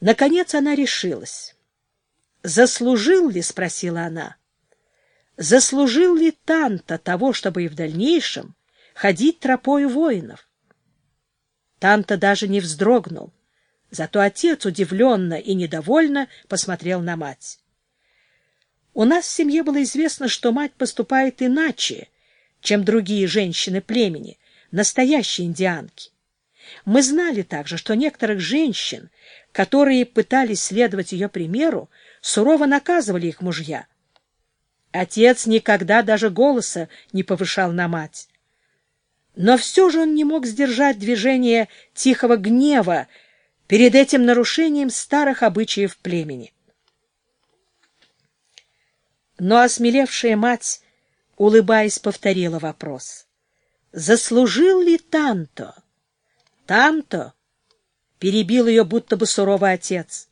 Наконец она решилась. «Заслужил ли, — спросила она, — заслужил ли Танта того, чтобы и в дальнейшем ходить тропою воинов?» Танта даже не вздрогнул, зато отец удивленно и недовольно посмотрел на мать. У нас в семье было известно, что мать поступает иначе, чем другие женщины племени, настоящие индианки. Мы знали также, что некоторых женщин, которые пытались следовать ее примеру, сурово наказывали их мужья. Отец никогда даже голоса не повышал на мать. Но все же он не мог сдержать движение тихого гнева перед этим нарушением старых обычаев племени. Но осмелевшая мать, улыбаясь, повторила вопрос. «Заслужил ли Танто?» «Танто?» — перебил ее будто бы суровый отец.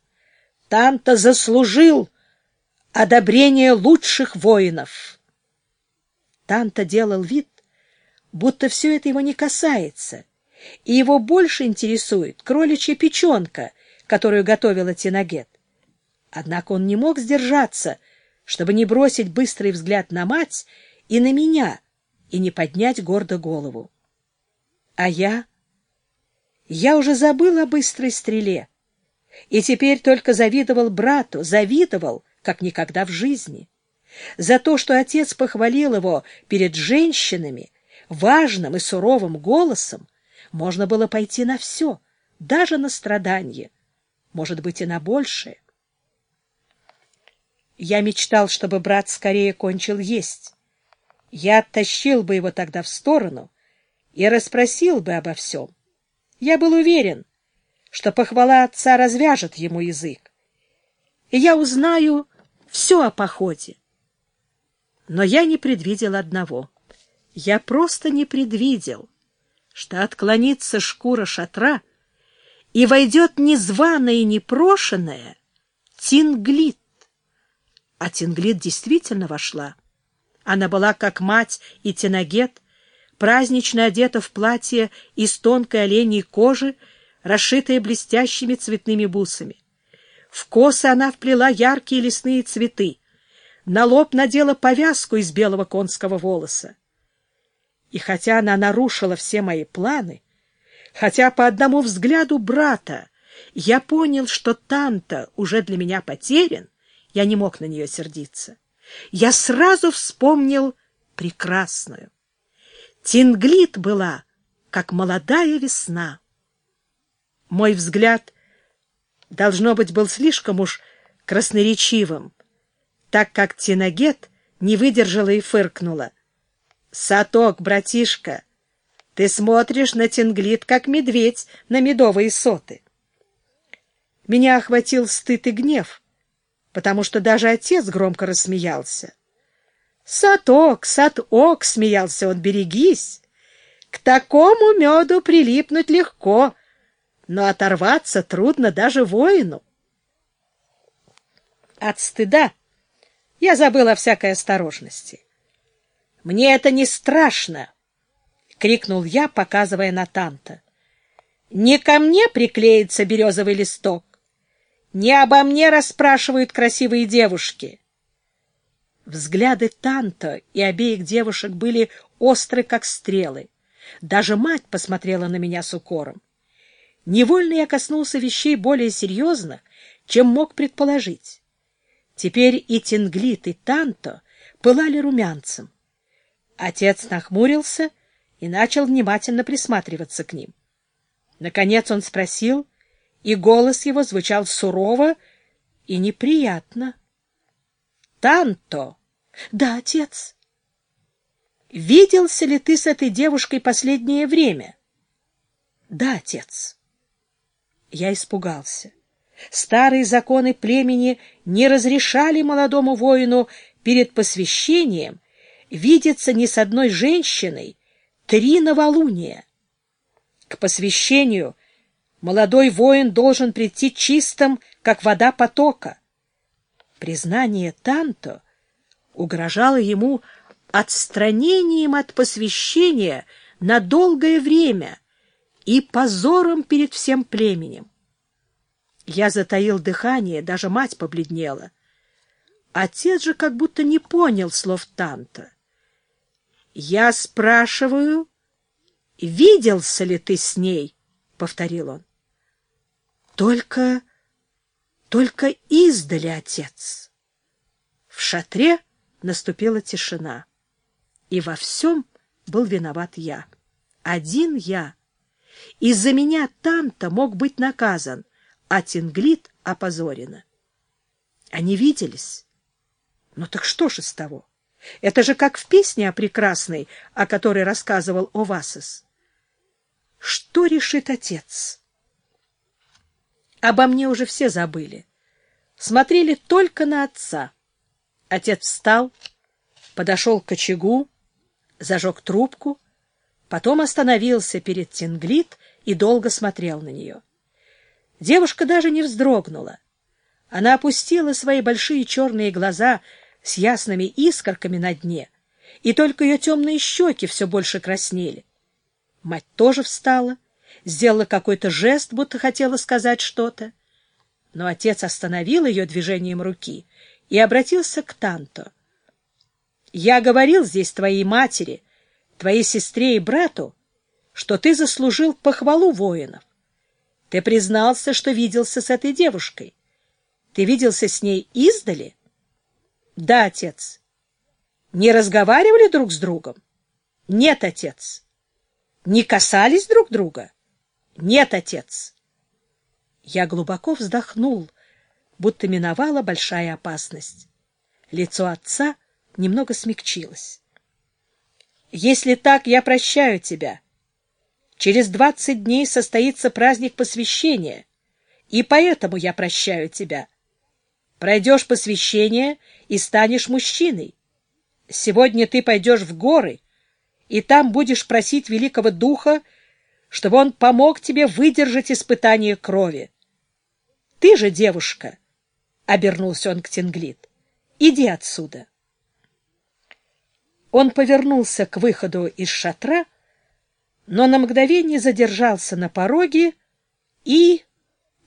«Танто заслужил одобрение лучших воинов!» Танто делал вид, будто все это его не касается, и его больше интересует кроличья печенка, которую готовила Тинагет. Однако он не мог сдержаться — чтобы не бросить быстрый взгляд на мать и на меня, и не поднять гордо голову. А я? Я уже забыл о быстрой стреле, и теперь только завидовал брату, завидовал, как никогда в жизни. За то, что отец похвалил его перед женщинами, важным и суровым голосом, можно было пойти на все, даже на страдания, может быть, и на большее. Я мечтал, чтобы брат скорее кончил есть. Я оттащил бы его тогда в сторону и расспросил бы обо всем. Я был уверен, что похвала отца развяжет ему язык, и я узнаю все о походе. Но я не предвидел одного. Я просто не предвидел, что отклонится шкура шатра и войдет незваная и непрошенная Тинглит. А Тинглит действительно вошла. Она была как мать и Тинагет, празднично одета в платье из тонкой оленьей кожи, расшитое блестящими цветными бусами. В косы она вплела яркие лесные цветы, на лоб надела повязку из белого конского волоса. И хотя она нарушила все мои планы, хотя по одному взгляду брата я понял, что Танта уже для меня потерян, я не мог на нее сердиться. Я сразу вспомнил прекрасную. Тинглит была, как молодая весна. Мой взгляд, должно быть, был слишком уж красноречивым, так как Тинагет не выдержала и фыркнула. «Саток, братишка, ты смотришь на Тинглит, как медведь на медовые соты». Меня охватил стыд и гнев — потому что даже отец громко рассмеялся. «Саток, саток!» — смеялся он, — «берегись! К такому меду прилипнуть легко, но оторваться трудно даже воину». От стыда я забыл о всякой осторожности. «Мне это не страшно!» — крикнул я, показывая на Танта. «Не ко мне приклеится березовый листок, не обо мне расспрашивают красивые девушки. Взгляды Танто и обеих девушек были остры, как стрелы. Даже мать посмотрела на меня с укором. Невольно я коснулся вещей более серьезных, чем мог предположить. Теперь и Тинглит, и Танто пылали румянцем. Отец нахмурился и начал внимательно присматриваться к ним. Наконец он спросил, и голос его звучал сурово и неприятно. «Танто!» «Да, отец». «Виделся ли ты с этой девушкой последнее время?» «Да, отец». Я испугался. Старые законы племени не разрешали молодому воину перед посвящением видеться ни с одной женщиной три новолуния. К посвящению Молодой воин должен прийти чистым, как вода потока. Признание Танто угрожало ему отстранением от посвящения на долгое время и позором перед всем племенем. Я затаил дыхание, даже мать побледнела. Отец же как будто не понял слов Танта. «Я спрашиваю, виделся ли ты с ней?» — повторил он. «Только... только издали, отец». В шатре наступила тишина, и во всем был виноват я. Один я. Из-за меня Танта мог быть наказан, а Тинглит опозорена. Они виделись. Ну так что ж из того? Это же как в песне о прекрасной, о которой рассказывал Овасис. Что решит отец? Обо мне уже все забыли. Смотрели только на отца. Отец встал, подошел к очагу, зажег трубку, потом остановился перед Тинглит и долго смотрел на нее. Девушка даже не вздрогнула. Она опустила свои большие черные глаза с ясными искорками на дне, и только ее темные щеки все больше краснели. Мать тоже встала, сделала какой-то жест, будто хотела сказать что-то. Но отец остановил ее движением руки и обратился к Танто. «Я говорил здесь твоей матери, твоей сестре и брату, что ты заслужил похвалу воинов. Ты признался, что виделся с этой девушкой. Ты виделся с ней издали? Да, отец. Не разговаривали друг с другом? Нет, отец. Не касались друг друга? Нет, отец. Я глубоко вздохнул, будто миновала большая опасность. Лицо отца немного смягчилось. Если так, я прощаю тебя. Через двадцать дней состоится праздник посвящения, и поэтому я прощаю тебя. Пройдешь посвящение и станешь мужчиной. Сегодня ты пойдешь в горы, и там будешь просить Великого Духа, чтобы он помог тебе выдержать испытание крови. Ты же, девушка, — обернулся он к Тинглит, — иди отсюда. Он повернулся к выходу из шатра, но на мгновение задержался на пороге и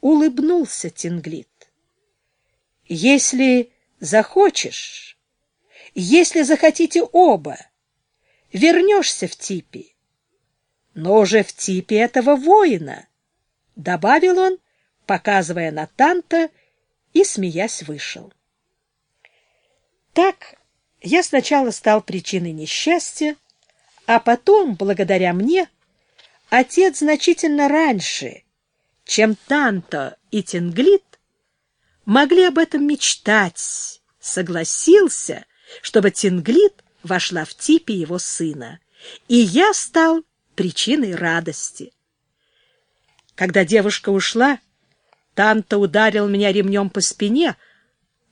улыбнулся Тинглит. «Если захочешь, если захотите оба, вернешься в Типи, но уже в Типи этого воина», — добавил он, показывая на Танта, и, смеясь, вышел. Так я сначала стал причиной несчастья, а потом, благодаря мне, отец значительно раньше, чем Танто и Тинглит, могли об этом мечтать, согласился, чтобы Тинглит вошла в типе его сына, и я стал причиной радости. Когда девушка ушла, Танто ударил меня ремнем по спине,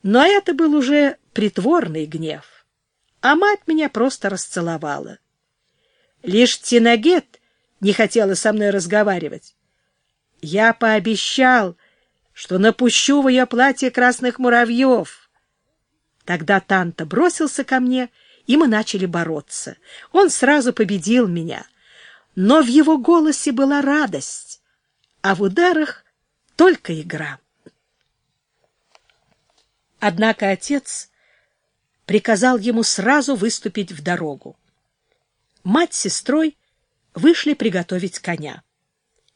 но это был уже притворный гнев, а мать меня просто расцеловала. Лишь Тинагет не хотела со мной разговаривать. Я пообещал, что напущу в ее платье красных муравьев. Тогда Танта бросился ко мне, и мы начали бороться. Он сразу победил меня, но в его голосе была радость, а в ударах только игра. Однако отец приказал ему сразу выступить в дорогу мать с сестрой вышли приготовить коня.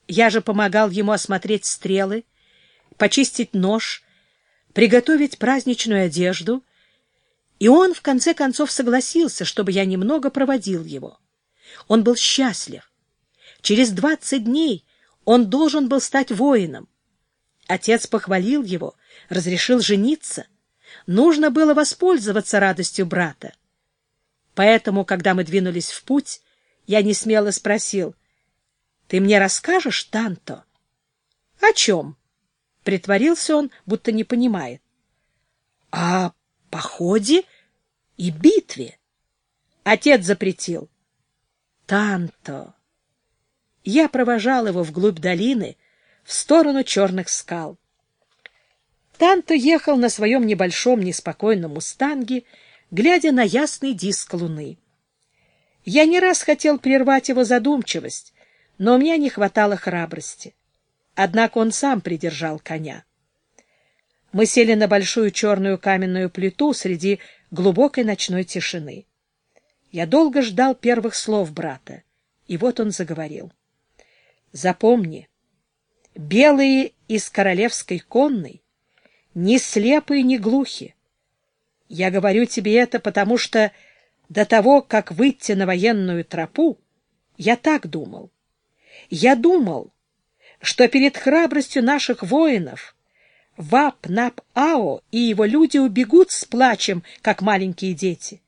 Я же помогал ему осмотреть стрелы, почистить нож, приготовить праздничную одежду, и он, в конце концов, согласился, чтобы я немного проводил его. Он был счастлив. Через двадцать дней он должен был стать воином. Отец похвалил его, разрешил жениться. Нужно было воспользоваться радостью брата. Поэтому, когда мы двинулись в путь, я не смело спросил, «Ты мне расскажешь, Танто?» «О чем?» — притворился он, будто не понимает. «О походе и битве». Отец запретил. «Танто!» Я провожал его вглубь долины, в сторону черных скал. Танто ехал на своем небольшом неспокойном мустанге, глядя на ясный диск луны. Я не раз хотел прервать его задумчивость, но у меня не хватало храбрости. Однако он сам придержал коня. Мы сели на большую черную каменную плиту среди глубокой ночной тишины. Я долго ждал первых слов брата, и вот он заговорил. «Запомни, белые из королевской конной не слепые, не глухи. Я говорю тебе это, потому что до того, как выйти на военную тропу, я так думал. Я думал, что перед храбростью наших воинов Вап-Нап-Ао и его люди убегут с плачем, как маленькие дети.